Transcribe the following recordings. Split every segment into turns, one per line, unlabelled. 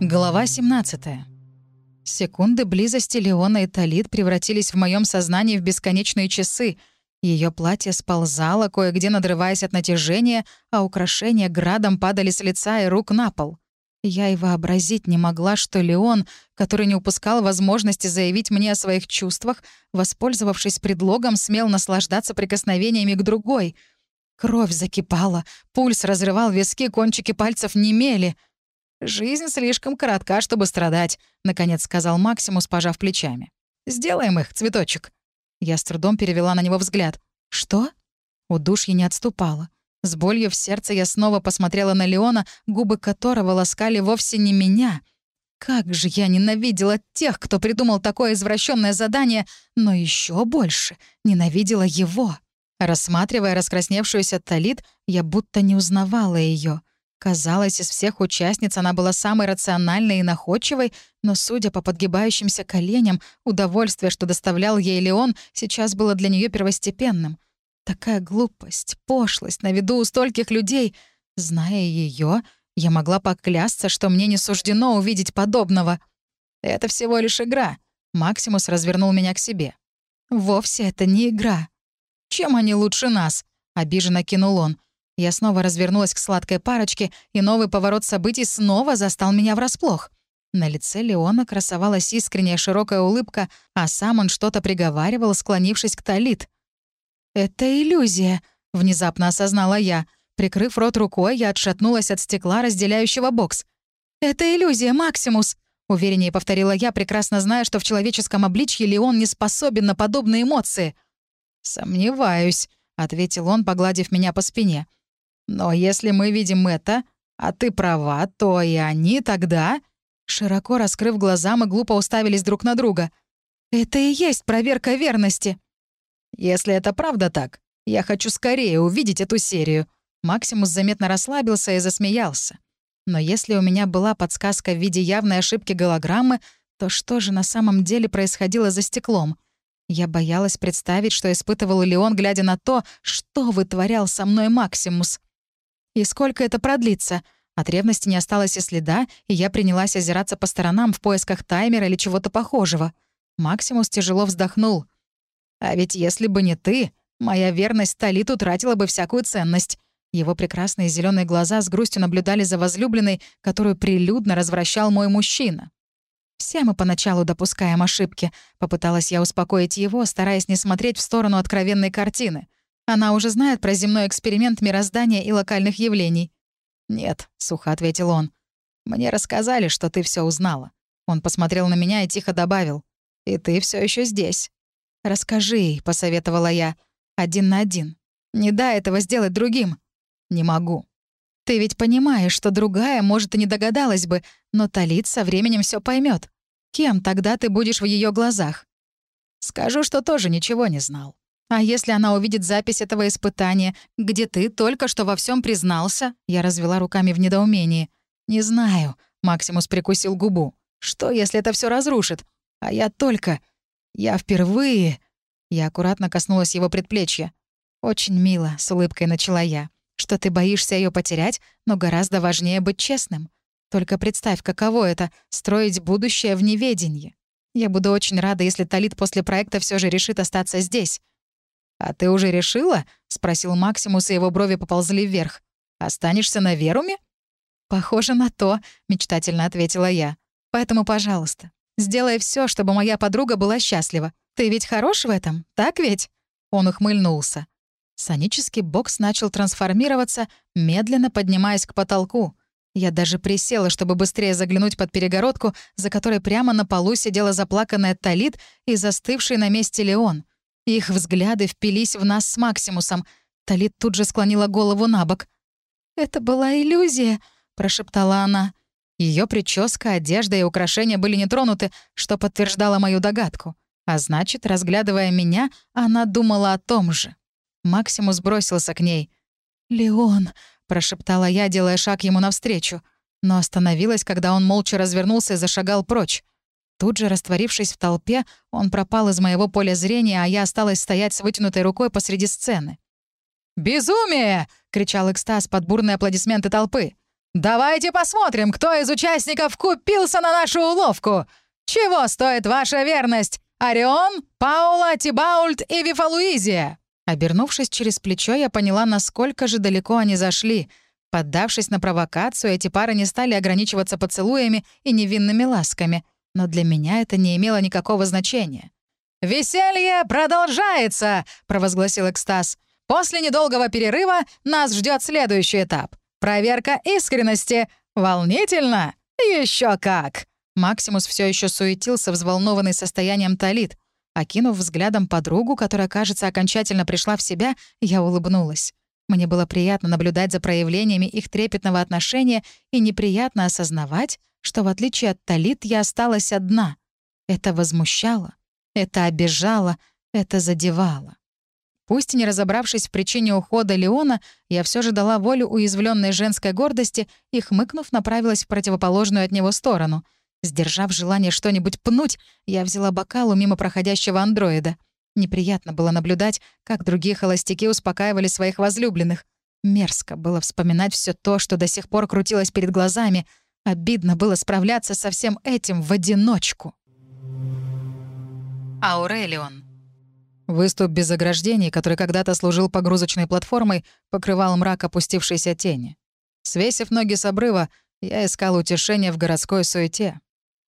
Глава 17. Секунды близости Леона и Талит превратились в моем сознании в бесконечные часы. Ее платье сползало, кое-где надрываясь от натяжения, а украшения градом падали с лица и рук на пол. Я и вообразить не могла, что Леон, который не упускал возможности заявить мне о своих чувствах, воспользовавшись предлогом, смел наслаждаться прикосновениями к другой. Кровь закипала, пульс разрывал виски, кончики пальцев немели. «Жизнь слишком коротка, чтобы страдать», — наконец сказал Максимус, пожав плечами. «Сделаем их, цветочек». Я с трудом перевела на него взгляд. «Что?» Удушье не отступало. С болью в сердце я снова посмотрела на Леона, губы которого ласкали вовсе не меня. Как же я ненавидела тех, кто придумал такое извращенное задание, но еще больше ненавидела его. Рассматривая раскрасневшуюся Талит, я будто не узнавала ее. Казалось, из всех участниц она была самой рациональной и находчивой, но, судя по подгибающимся коленям, удовольствие, что доставлял ей Леон, сейчас было для нее первостепенным. Такая глупость, пошлость на виду у стольких людей. Зная ее, я могла поклясться, что мне не суждено увидеть подобного. «Это всего лишь игра», — Максимус развернул меня к себе. «Вовсе это не игра. Чем они лучше нас?» — обиженно кинул он. Я снова развернулась к сладкой парочке, и новый поворот событий снова застал меня врасплох. На лице Леона красовалась искренняя широкая улыбка, а сам он что-то приговаривал, склонившись к Талит. «Это иллюзия», — внезапно осознала я. Прикрыв рот рукой, я отшатнулась от стекла, разделяющего бокс. «Это иллюзия, Максимус», — увереннее повторила я, прекрасно зная, что в человеческом обличье Леон не способен на подобные эмоции. «Сомневаюсь», — ответил он, погладив меня по спине. Но если мы видим это, а ты права, то и они тогда...» Широко раскрыв глаза, мы глупо уставились друг на друга. «Это и есть проверка верности». «Если это правда так, я хочу скорее увидеть эту серию». Максимус заметно расслабился и засмеялся. Но если у меня была подсказка в виде явной ошибки голограммы, то что же на самом деле происходило за стеклом? Я боялась представить, что испытывал Леон, глядя на то, что вытворял со мной Максимус. И сколько это продлится? От ревности не осталось и следа, и я принялась озираться по сторонам в поисках таймера или чего-то похожего. Максимус тяжело вздохнул. «А ведь если бы не ты, моя верность Талит утратила бы всякую ценность». Его прекрасные зеленые глаза с грустью наблюдали за возлюбленной, которую прилюдно развращал мой мужчина. «Все мы поначалу допускаем ошибки», — попыталась я успокоить его, стараясь не смотреть в сторону откровенной картины. Она уже знает про земной эксперимент мироздания и локальных явлений». «Нет», — сухо ответил он. «Мне рассказали, что ты все узнала». Он посмотрел на меня и тихо добавил. «И ты все еще здесь». «Расскажи», — посоветовала я. «Один на один. Не дай этого сделать другим». «Не могу». «Ты ведь понимаешь, что другая, может, и не догадалась бы, но Талит со временем все поймет. Кем тогда ты будешь в ее глазах?» «Скажу, что тоже ничего не знал. А если она увидит запись этого испытания, где ты только что во всем признался? Я развела руками в недоумении. Не знаю. Максимус прикусил губу. Что, если это все разрушит? А я только... Я впервые... Я аккуратно коснулась его предплечья. «Очень мило», — с улыбкой начала я. «Что ты боишься ее потерять, но гораздо важнее быть честным. Только представь, каково это — строить будущее в неведении. Я буду очень рада, если Талит после проекта все же решит остаться здесь. «А ты уже решила?» — спросил Максимус, и его брови поползли вверх. «Останешься на Веруме?» «Похоже на то», — мечтательно ответила я. «Поэтому, пожалуйста, сделай все, чтобы моя подруга была счастлива. Ты ведь хорош в этом, так ведь?» Он ухмыльнулся. Сонический бокс начал трансформироваться, медленно поднимаясь к потолку. Я даже присела, чтобы быстрее заглянуть под перегородку, за которой прямо на полу сидела заплаканная Талит и застывший на месте Леон — их взгляды впились в нас с Максимусом. Талит тут же склонила голову на бок. «Это была иллюзия», — прошептала она. Ее прическа, одежда и украшения были не тронуты, что подтверждало мою догадку. А значит, разглядывая меня, она думала о том же. Максимус бросился к ней. «Леон», — прошептала я, делая шаг ему навстречу, но остановилась, когда он молча развернулся и зашагал прочь. Тут же, растворившись в толпе, он пропал из моего поля зрения, а я осталась стоять с вытянутой рукой посреди сцены. «Безумие!» — кричал экстаз под бурные аплодисменты толпы. «Давайте посмотрим, кто из участников купился на нашу уловку! Чего стоит ваша верность? Орион, Паула, Тибаульт и Вифалуизия!» Обернувшись через плечо, я поняла, насколько же далеко они зашли. Поддавшись на провокацию, эти пары не стали ограничиваться поцелуями и невинными ласками. Но для меня это не имело никакого значения. «Веселье продолжается!» — провозгласил экстаз. «После недолгого перерыва нас ждет следующий этап. Проверка искренности. Волнительно? Еще как!» Максимус все еще суетился, взволнованный состоянием Талит. Окинув взглядом подругу, которая, кажется, окончательно пришла в себя, я улыбнулась. Мне было приятно наблюдать за проявлениями их трепетного отношения и неприятно осознавать, что, в отличие от Талит, я осталась одна. Это возмущало. Это обижало, это задевало. Пусть не разобравшись в причине ухода Леона, я все же дала волю уязвленной женской гордости и, хмыкнув, направилась в противоположную от него сторону. Сдержав желание что-нибудь пнуть, я взяла бокал у мимо проходящего андроида. Неприятно было наблюдать, как другие холостяки успокаивали своих возлюбленных. Мерзко было вспоминать все то, что до сих пор крутилось перед глазами. Обидно было справляться со всем этим в одиночку. Аурелион. Выступ без ограждений, который когда-то служил погрузочной платформой, покрывал мрак опустившейся тени. Свесив ноги с обрыва, я искал утешения в городской суете.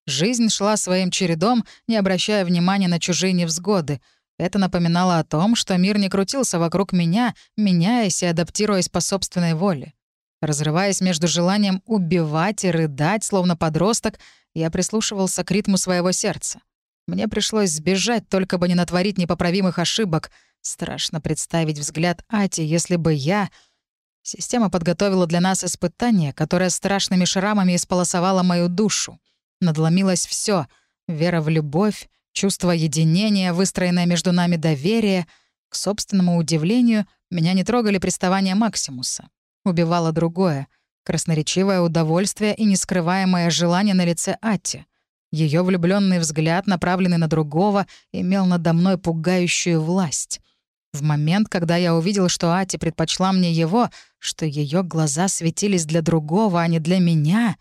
Жизнь шла своим чередом, не обращая внимания на чужие невзгоды. Это напоминало о том, что мир не крутился вокруг меня, меняясь и адаптируясь по собственной воле. Разрываясь между желанием убивать и рыдать, словно подросток, я прислушивался к ритму своего сердца. Мне пришлось сбежать, только бы не натворить непоправимых ошибок. Страшно представить взгляд Ати, если бы я... Система подготовила для нас испытание, которое страшными шрамами исполосовало мою душу. Надломилось все: вера в любовь, чувство единения, выстроенное между нами доверие. К собственному удивлению, меня не трогали приставания Максимуса. Убивало другое — красноречивое удовольствие и нескрываемое желание на лице Ати — ее влюбленный взгляд, направленный на другого, имел надо мной пугающую власть. В момент, когда я увидел, что Ати предпочла мне его, что ее глаза светились для другого, а не для меня,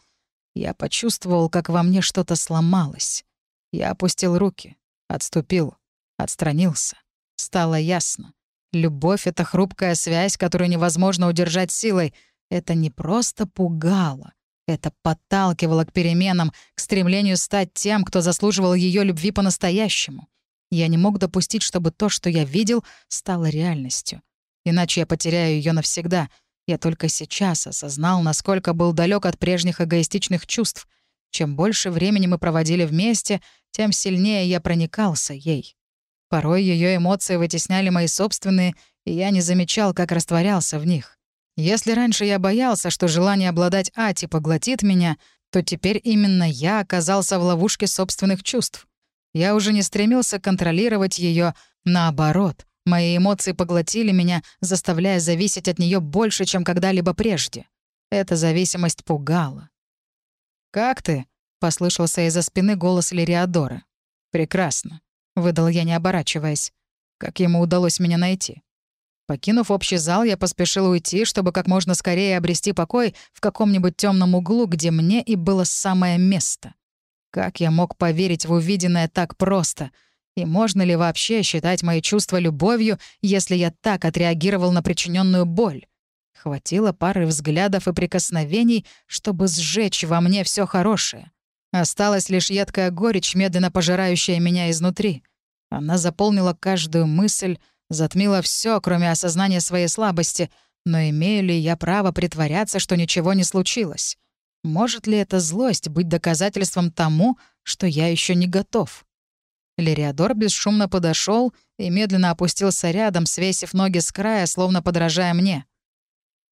я почувствовал, как во мне что-то сломалось. Я опустил руки, отступил, отстранился. Стало ясно. Любовь — это хрупкая связь, которую невозможно удержать силой. Это не просто пугало. Это подталкивало к переменам, к стремлению стать тем, кто заслуживал ее любви по-настоящему. Я не мог допустить, чтобы то, что я видел, стало реальностью. Иначе я потеряю ее навсегда. Я только сейчас осознал, насколько был далек от прежних эгоистичных чувств. Чем больше времени мы проводили вместе, тем сильнее я проникался ей. Порой ее эмоции вытесняли мои собственные, и я не замечал, как растворялся в них. Если раньше я боялся, что желание обладать Ати поглотит меня, то теперь именно я оказался в ловушке собственных чувств. Я уже не стремился контролировать ее, наоборот. Мои эмоции поглотили меня, заставляя зависеть от нее больше, чем когда-либо прежде. Эта зависимость пугала. «Как ты?» — послышался из-за спины голос Лириадора. «Прекрасно», — выдал я, не оборачиваясь. «Как ему удалось меня найти?» Покинув общий зал, я поспешил уйти, чтобы как можно скорее обрести покой в каком-нибудь темном углу, где мне и было самое место. Как я мог поверить в увиденное так просто? И можно ли вообще считать мои чувства любовью, если я так отреагировал на причиненную боль? Хватило пары взглядов и прикосновений, чтобы сжечь во мне все хорошее. Осталась лишь едкая горечь, медленно пожирающая меня изнутри. Она заполнила каждую мысль, затмила все, кроме осознания своей слабости, но имею ли я право притворяться, что ничего не случилось? Может ли эта злость быть доказательством тому, что я еще не готов? Лериадор бесшумно подошел и медленно опустился рядом, свесив ноги с края, словно подражая мне.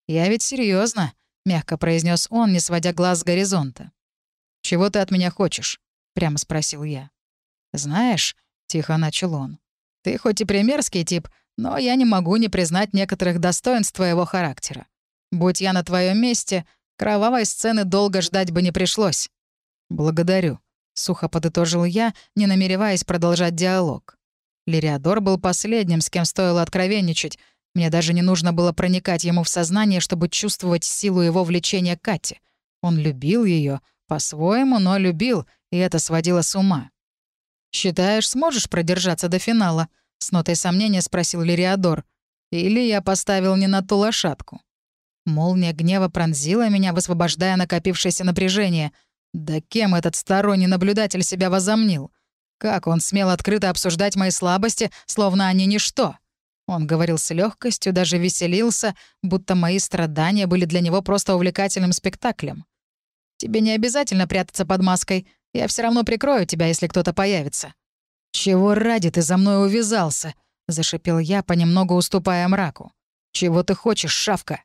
«Я ведь серьезно, мягко произнес он, не сводя глаз с горизонта. «Чего ты от меня хочешь?» — прямо спросил я. «Знаешь», — тихо начал он, ты хоть и примерский тип, но я не могу не признать некоторых достоинств твоего характера. Будь я на твоем месте, кровавой сцены долго ждать бы не пришлось. Благодарю, сухо подытожил я, не намереваясь продолжать диалог. Лириадор был последним, с кем стоило откровенничать. Мне даже не нужно было проникать ему в сознание, чтобы чувствовать силу его влечения к Кате — Он любил ее, по-своему, но любил, и это сводило с ума. «Считаешь, сможешь продержаться до финала?» — с нотой сомнения спросил Лириадор. «Или я поставил не на ту лошадку?» Молния гнева пронзила меня, высвобождая накопившееся напряжение. Да кем этот сторонний наблюдатель себя возомнил? Как он смел открыто обсуждать мои слабости, словно они ничто? Он говорил с легкостью, даже веселился, будто мои страдания были для него просто увлекательным спектаклем. «Тебе не обязательно прятаться под маской. Я все равно прикрою тебя, если кто-то появится». «Чего ради ты за мной увязался?» — зашипел я, понемногу уступая мраку. «Чего ты хочешь, шавка?»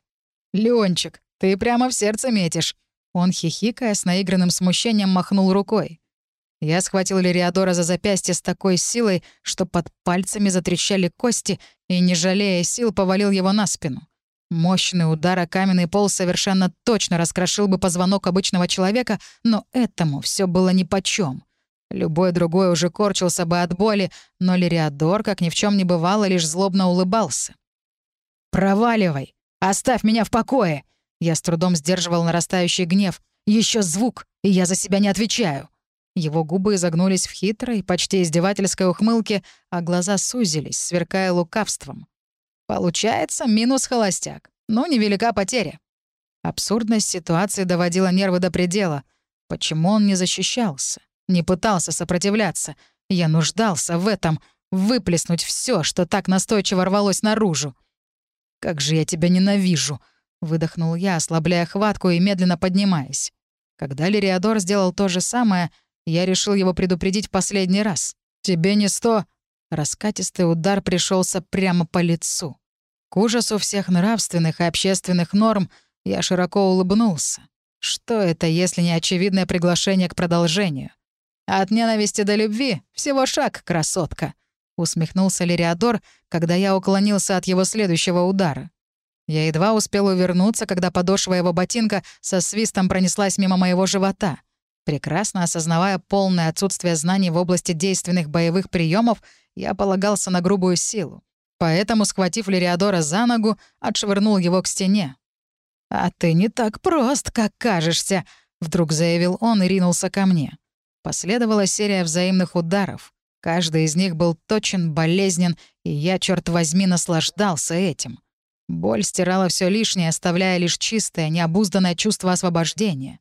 «Леончик, ты прямо в сердце метишь». Он, хихикая, с наигранным смущением махнул рукой. Я схватил Лириадора за запястье с такой силой, что под пальцами затрещали кости, и, не жалея сил, повалил его на спину. Мощный удар о каменный пол совершенно точно раскрошил бы позвонок обычного человека, но этому все было нипочём. Любой другой уже корчился бы от боли, но Лириадор, как ни в чем не бывало, лишь злобно улыбался. «Проваливай! Оставь меня в покое!» Я с трудом сдерживал нарастающий гнев. Еще звук, и я за себя не отвечаю. Его губы изогнулись в хитрой, почти издевательской ухмылке, а глаза сузились, сверкая лукавством. Получается, минус холостяк. Но невелика потеря. Абсурдность ситуации доводила нервы до предела. Почему он не защищался? Не пытался сопротивляться? Я нуждался в этом, выплеснуть все, что так настойчиво рвалось наружу. «Как же я тебя ненавижу!» — выдохнул я, ослабляя хватку и медленно поднимаясь. Когда Лириадор сделал то же самое, я решил его предупредить в последний раз. «Тебе не сто...» Раскатистый удар пришелся прямо по лицу. К ужасу всех нравственных и общественных норм я широко улыбнулся. Что это, если не очевидное приглашение к продолжению? От ненависти до любви всего шаг, красотка. Усмехнулся Лириадор, когда я уклонился от его следующего удара. Я едва успел увернуться, когда подошва его ботинка со свистом пронеслась мимо моего живота — Прекрасно осознавая полное отсутствие знаний в области действенных боевых приемов, я полагался на грубую силу. Поэтому, схватив Лириадора за ногу, отшвырнул его к стене. «А ты не так прост, как кажешься», — вдруг заявил он и ринулся ко мне. Последовала серия взаимных ударов. Каждый из них был точен, болезнен, и я, черт возьми, наслаждался этим. Боль стирала все лишнее, оставляя лишь чистое, необузданное чувство освобождения.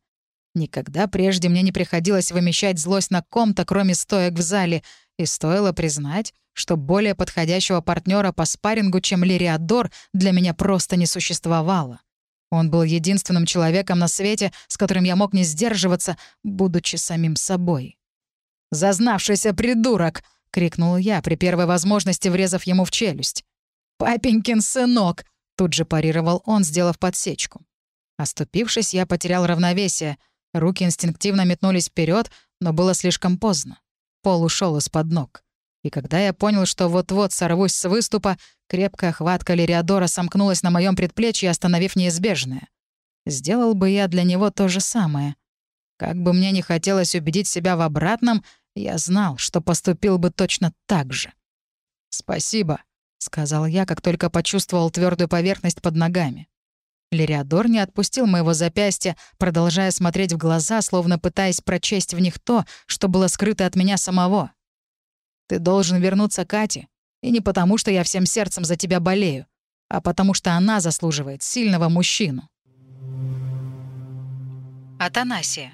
Никогда прежде мне не приходилось вымещать злость на ком-то, кроме стоек в зале, и стоило признать, что более подходящего партнера по спаррингу, чем Лириадор, для меня просто не существовало. Он был единственным человеком на свете, с которым я мог не сдерживаться, будучи самим собой. «Зазнавшийся придурок!» — крикнул я, при первой возможности врезав ему в челюсть. «Папенькин сынок!» — тут же парировал он, сделав подсечку. Оступившись, я потерял равновесие — Руки инстинктивно метнулись вперед, но было слишком поздно. Пол ушел из-под ног. И когда я понял, что вот-вот сорвусь с выступа, крепкая хватка Лириадора сомкнулась на моем предплечье, остановив неизбежное. Сделал бы я для него то же самое. Как бы мне не хотелось убедить себя в обратном, я знал, что поступил бы точно так же. «Спасибо», — сказал я, как только почувствовал твердую поверхность под ногами. Лириадор не отпустил моего запястья, продолжая смотреть в глаза, словно пытаясь прочесть в них то, что было скрыто от меня самого. «Ты должен вернуться Кате, и не потому, что я всем сердцем за тебя болею, а потому что она заслуживает сильного мужчину».
Атанасия.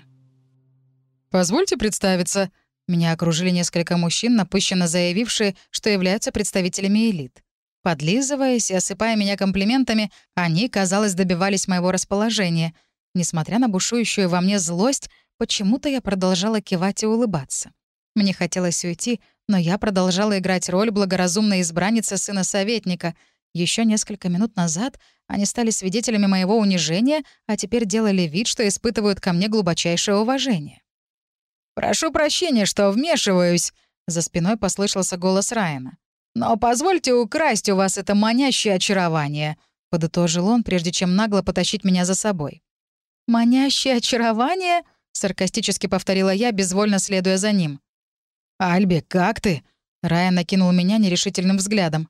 «Позвольте представиться». Меня окружили несколько мужчин, напыщенно заявившие, что являются представителями элит. Подлизываясь и осыпая меня комплиментами, они, казалось, добивались моего расположения. Несмотря на бушующую во мне злость, почему-то я продолжала кивать и улыбаться. Мне хотелось уйти, но я продолжала играть роль благоразумной избранницы сына советника. Еще несколько минут назад они стали свидетелями моего унижения, а теперь делали вид, что испытывают ко мне глубочайшее уважение. «Прошу прощения, что вмешиваюсь», — за спиной послышался голос Райана. «Но позвольте украсть у вас это манящее очарование», — подытожил он, прежде чем нагло потащить меня за собой. «Манящее очарование?» — саркастически повторила я, безвольно следуя за ним. «Альби, как ты?» — Райан накинул меня нерешительным взглядом.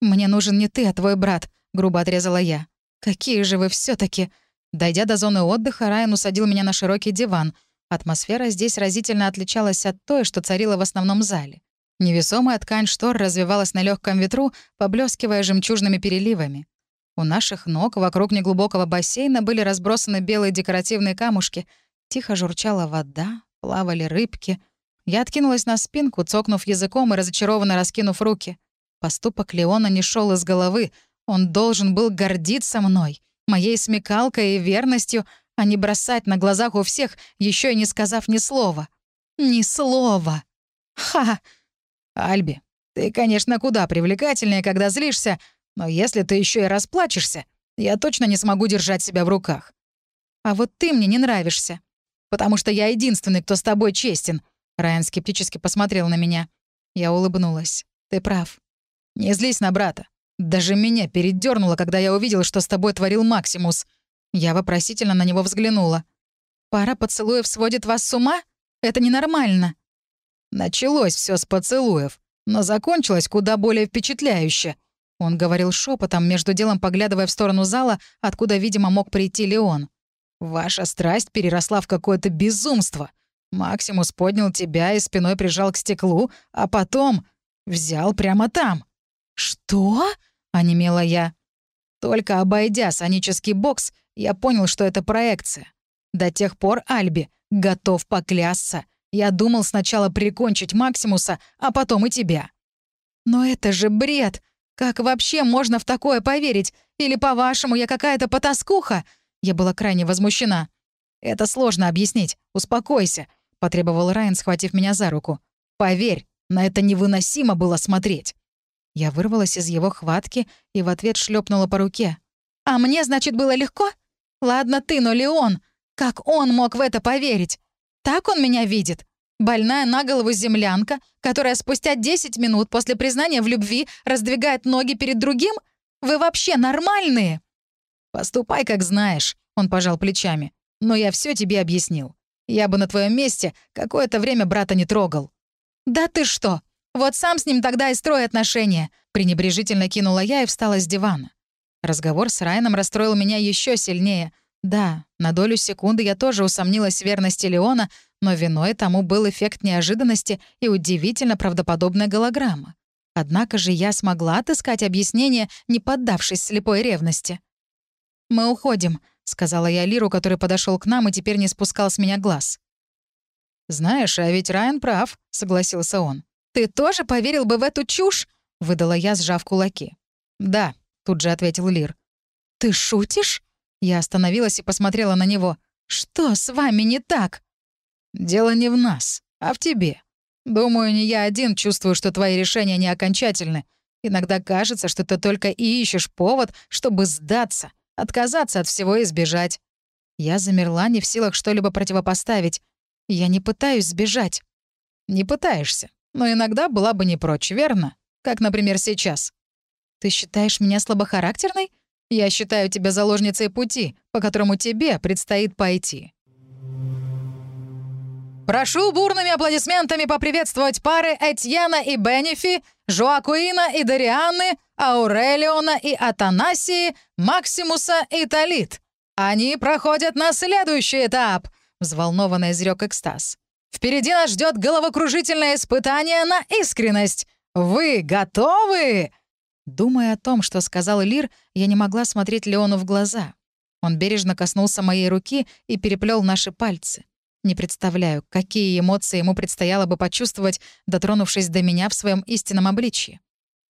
«Мне нужен не ты, а твой брат», — грубо отрезала я. «Какие же вы все таки Дойдя до зоны отдыха, Райан усадил меня на широкий диван. Атмосфера здесь разительно отличалась от той, что царила в основном зале. Невесомая ткань штор развивалась на легком ветру, поблескивая жемчужными переливами. У наших ног вокруг неглубокого бассейна были разбросаны белые декоративные камушки. Тихо журчала вода, плавали рыбки. Я откинулась на спинку, цокнув языком и разочарованно раскинув руки. Поступок Леона не шел из головы. Он должен был гордиться мной, моей смекалкой и верностью, а не бросать на глазах у всех, еще и не сказав ни слова. Ни слова. Ха! Альби, ты, конечно, куда привлекательнее, когда злишься, но если ты еще и расплачешься, я точно не смогу держать себя в руках. А вот ты мне не нравишься. Потому что я единственный, кто с тобой честен. Райан скептически посмотрел на меня. Я улыбнулась. Ты прав. Не злись на брата. Даже меня передернуло, когда я увидела, что с тобой творил Максимус. Я вопросительно на него взглянула. Пара поцелуев сводит вас с ума? Это ненормально. Началось все с поцелуев, но закончилось куда более впечатляюще. Он говорил шепотом, между делом поглядывая в сторону зала, откуда, видимо, мог прийти Леон. «Ваша страсть переросла в какое-то безумство. Максимус поднял тебя и спиной прижал к стеклу, а потом взял прямо там». «Что?» — онемела я. Только обойдя сонический бокс, я понял, что это проекция. До тех пор Альби готов поклясться. Я думал сначала прикончить Максимуса, а потом и тебя. «Но это же бред!» Как вообще можно в такое поверить? Или, по-вашему, я какая-то потаскуха?» Я была крайне возмущена. «Это сложно объяснить. Успокойся», — потребовал Райан, схватив меня за руку. «Поверь, на это невыносимо было смотреть». Я вырвалась из его хватки и в ответ шлепнула по руке. «А мне, значит, было легко? Ладно ты, но Леон. Как он мог в это поверить? Так он меня видит? Больная на голову землянка, которая спустя 10 минут после признания в любви раздвигает ноги перед другим? Вы вообще нормальные?» «Поступай, как знаешь», — он пожал плечами. «Но я все тебе объяснил. Я бы на твоем месте какое-то время брата не трогал». «Да ты что? Вот сам с ним тогда и строй отношения», — пренебрежительно кинула я и встала с дивана. Разговор с Райаном расстроил меня еще сильнее. Да, на долю секунды я тоже усомнилась в верности Леона, но виной тому был эффект неожиданности и удивительно правдоподобная голограмма. Однако же я смогла отыскать объяснение, не поддавшись слепой ревности. «Мы уходим», — сказала я Лиру, который подошел к нам и теперь не спускал с меня глаз. «Знаешь, а ведь Райан прав», — согласился он. «Ты тоже поверил бы в эту чушь?» — выдала я, сжав кулаки. «Да», — тут же ответил Лир. «Ты шутишь?» Я остановилась и посмотрела на него. «Что с вами не так?» Дело не в нас, а в тебе. Думаю, не я один чувствую, что твои решения не окончательны. Иногда кажется, что ты только и ищешь повод, чтобы сдаться, отказаться от всего и сбежать. Я замерла, не в силах что-либо противопоставить. Я не пытаюсь сбежать. Не пытаешься, но иногда была бы не прочь, верно? Как, например, сейчас. Ты считаешь меня слабохарактерной? Я считаю тебя заложницей пути, по которому тебе предстоит пойти. Прошу бурными аплодисментами поприветствовать пары Этьена и Бенефи, Жоакуина и Дарианы, Аурелиона и Атанасии, Максимуса и Талит. Они проходят на следующий этап, взволнованно изрек экстаз. Впереди нас ждет головокружительное испытание на искренность. Вы готовы? Думая о том, что сказал Лир, я не могла смотреть Леону в глаза. Он бережно коснулся моей руки и переплел наши пальцы. Не представляю, какие эмоции ему предстояло бы почувствовать, дотронувшись до меня в своем истинном обличье.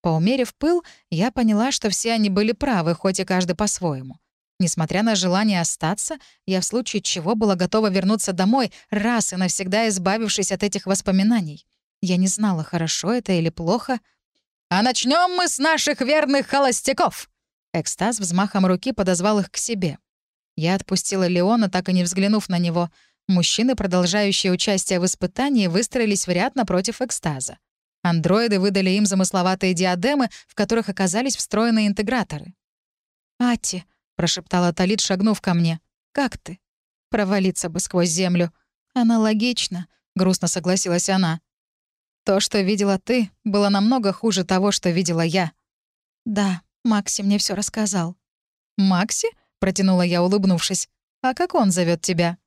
Поумерив пыл, я поняла, что все они были правы, хоть и каждый по-своему. Несмотря на желание остаться, я в случае чего была готова вернуться домой, раз и навсегда избавившись от этих воспоминаний. Я не знала, хорошо это или плохо. «А начнем мы с наших верных холостяков!» Экстаз взмахом руки подозвал их к себе. Я отпустила Леона, так и не взглянув на него — Мужчины, продолжающие участие в испытании, выстроились в ряд напротив экстаза. Андроиды выдали им замысловатые диадемы, в которых оказались встроенные интеграторы. «Ати», — прошептала Талит, шагнув ко мне, — «как ты?» «Провалиться бы сквозь землю». «Аналогично», — грустно согласилась она. «То, что видела ты, было намного хуже того, что видела я». «Да, Макси мне все рассказал». «Макси?» протянула я, улыбнувшись. «А как он зовет тебя?»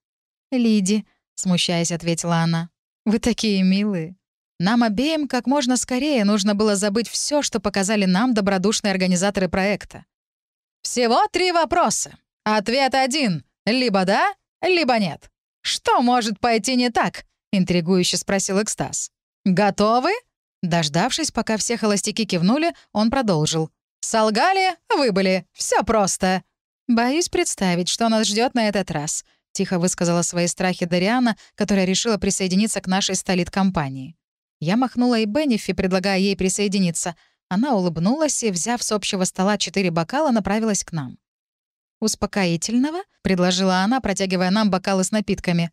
«Лиди», — смущаясь, ответила она. «Вы такие милые». Нам обеим как можно скорее нужно было забыть все, что показали нам добродушные организаторы проекта. «Всего три вопроса. Ответ один. Либо да, либо нет. Что может пойти не так?» — интригующе спросил Экстаз. «Готовы?» Дождавшись, пока все холостяки кивнули, он продолжил. «Солгали, выбыли. Все просто». «Боюсь представить, что нас ждет на этот раз», — тихо высказала свои страхи Дариана, которая решила присоединиться к нашей столит-компании. Я махнула и Беннифи, предлагая ей присоединиться. Она улыбнулась и, взяв с общего стола четыре бокала, направилась к нам. «Успокоительного?» — предложила она, протягивая нам бокалы с напитками.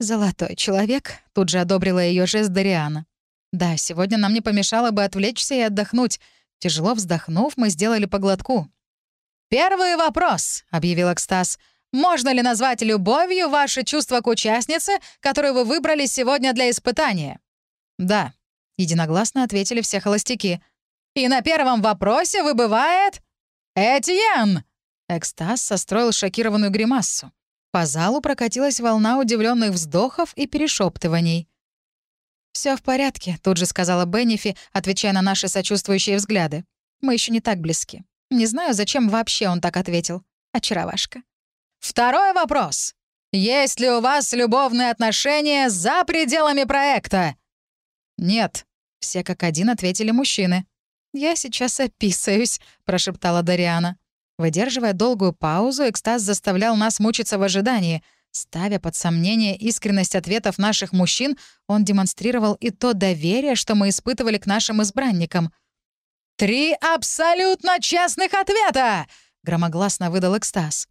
«Золотой человек», — тут же одобрила ее жест Дариана. «Да, сегодня нам не помешало бы отвлечься и отдохнуть». Тяжело вздохнув, мы сделали поглотку. «Первый вопрос», — объявил Экстаз. «Можно ли назвать любовью ваше чувство к участнице, которую вы выбрали сегодня для испытания?» «Да», — единогласно ответили все холостяки. «И на первом вопросе выбывает... Этьен!» Экстаз состроил шокированную гримассу. По залу прокатилась волна удивленных вздохов и перешептываний. Все в порядке», — тут же сказала Беннифи, отвечая на наши сочувствующие взгляды. «Мы еще не так близки. Не знаю, зачем вообще он так ответил. Очаровашка». «Второй вопрос. Есть ли у вас любовные отношения за пределами проекта?» «Нет», — все как один ответили мужчины. «Я сейчас описаюсь», — прошептала Дариана. Выдерживая долгую паузу, экстаз заставлял нас мучиться в ожидании. Ставя под сомнение искренность ответов наших мужчин, он демонстрировал и то доверие, что мы испытывали к нашим избранникам. «Три абсолютно честных ответа!» — громогласно выдал экстаз.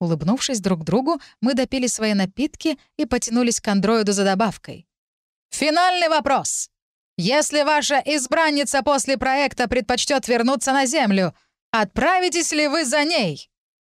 Улыбнувшись друг другу, мы допили свои напитки и потянулись к андроиду за добавкой. Финальный вопрос. Если ваша избранница после проекта предпочтет вернуться на Землю, отправитесь ли вы за ней?